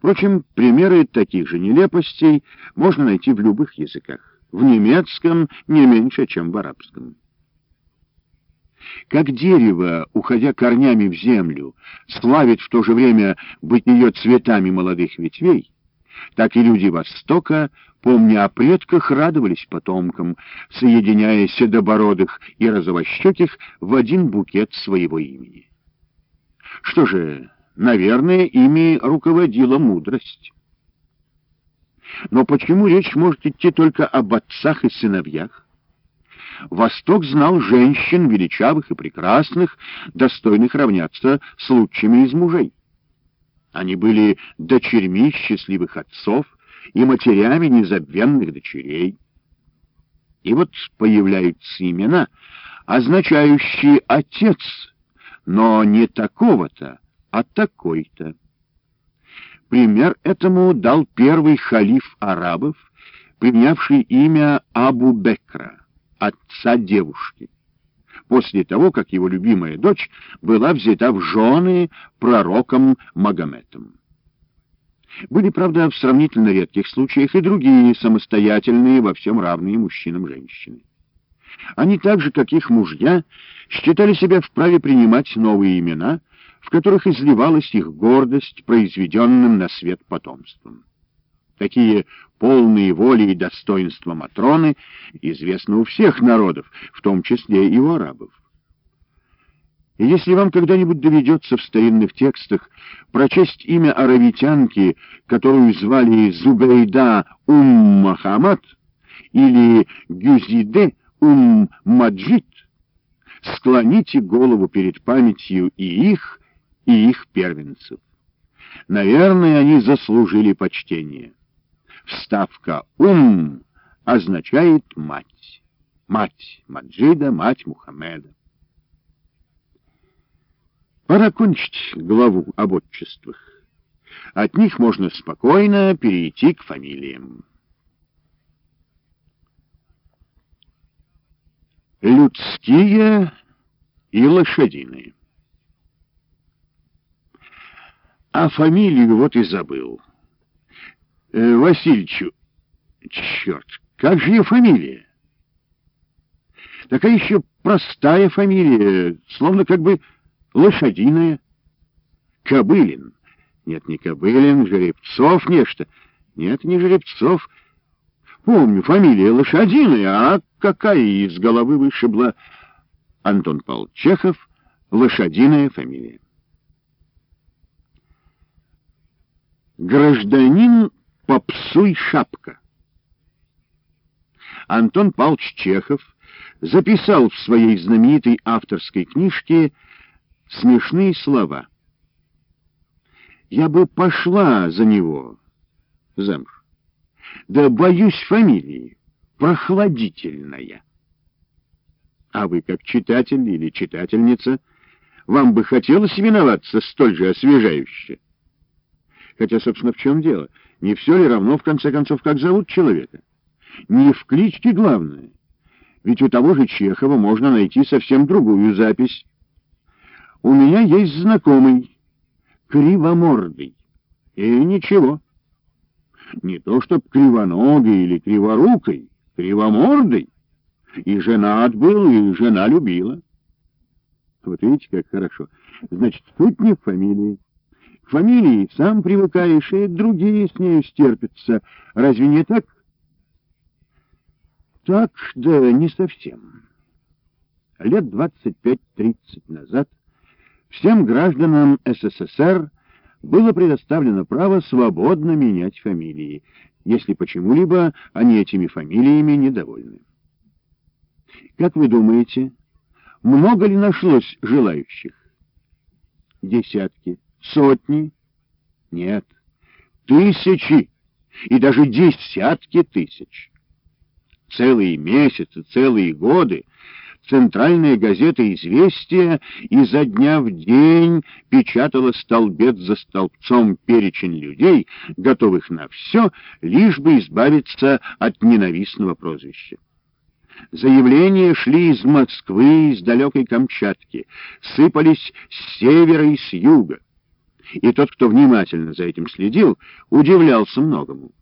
Впрочем, примеры таких же нелепостей можно найти в любых языках. В немецком не меньше, чем в арабском. Как дерево, уходя корнями в землю, славит в то же время быть ее цветами молодых ветвей, так и люди Востока, помня о предках, радовались потомкам, соединяя седобородых и розовощеких в один букет своего имени. Что же, наверное, ими руководила мудрость. Но почему речь может идти только об отцах и сыновьях? Восток знал женщин, величавых и прекрасных, достойных равняться с лучшими из мужей. Они были дочерьми счастливых отцов и матерями незабвенных дочерей. И вот появляются имена, означающие «отец», но не такого-то, а такой-то. Пример этому дал первый халиф арабов, принявший имя Абу Бекра, отца девушки, после того, как его любимая дочь была взята в жены пророком Магометом. Были, правда, в сравнительно редких случаях и другие самостоятельные, во всем равные мужчинам женщины. Они так же, как их мужья, считали себя вправе принимать новые имена — в которых изливалась их гордость произведенным на свет потомством. Такие полные воли и достоинства Матроны известны у всех народов, в том числе и у арабов. И если вам когда-нибудь доведется в старинных текстах прочесть имя аравитянки, которую звали Зубейда Ум Махамад, или Гюзиде Ум Маджид, склоните голову перед памятью и их, и их первенцев. Наверное, они заслужили почтение. Вставка «ум» означает «мать». Мать Маджида, мать Мухаммеда. Пора кончить главу об отчествах. От них можно спокойно перейти к фамилиям. Людские и лошадиные. А фамилию вот и забыл. Э, Васильичу. Черт, как же ее фамилия? Такая еще простая фамилия, словно как бы лошадиная. Кобылин. Нет, не Кобылин, Жеребцов нечто. Нет, не Жеребцов. Помню, фамилия лошадиная, а какая из головы вышибла? Антон Павел Чехов, лошадиная фамилия. Гражданин Попсуй Шапка. Антон Павлович Чехов записал в своей знаменитой авторской книжке смешные слова. «Я бы пошла за него замуж. Да боюсь фамилии, прохладительная. А вы, как читатель или читательница, вам бы хотелось именоваться столь же освежающе?» Хотя, собственно, в чем дело? Не все ли равно, в конце концов, как зовут человека? Не в кличке главное. Ведь у того же Чехова можно найти совсем другую запись. У меня есть знакомый, кривомордый. И ничего. Не то чтоб кривоногий или криворукой, кривомордый. И женат был, и жена любила. Вот видите, как хорошо. Значит, тут не в фамилии сам привыкаешь, и другие с нею стерпятся. Разве не так? Так, да не совсем. Лет 25-30 назад всем гражданам СССР было предоставлено право свободно менять фамилии, если почему-либо они этими фамилиями недовольны. Как вы думаете, много ли нашлось желающих? Десятки. Сотни? Нет. Тысячи и даже десятки тысяч. Целые месяцы, целые годы центральная газета «Известия» изо дня в день печатала столбец за столбцом перечень людей, готовых на все, лишь бы избавиться от ненавистного прозвища. Заявления шли из Москвы, из далекой Камчатки, сыпались с севера и с юга. И тот, кто внимательно за этим следил, удивлялся многому.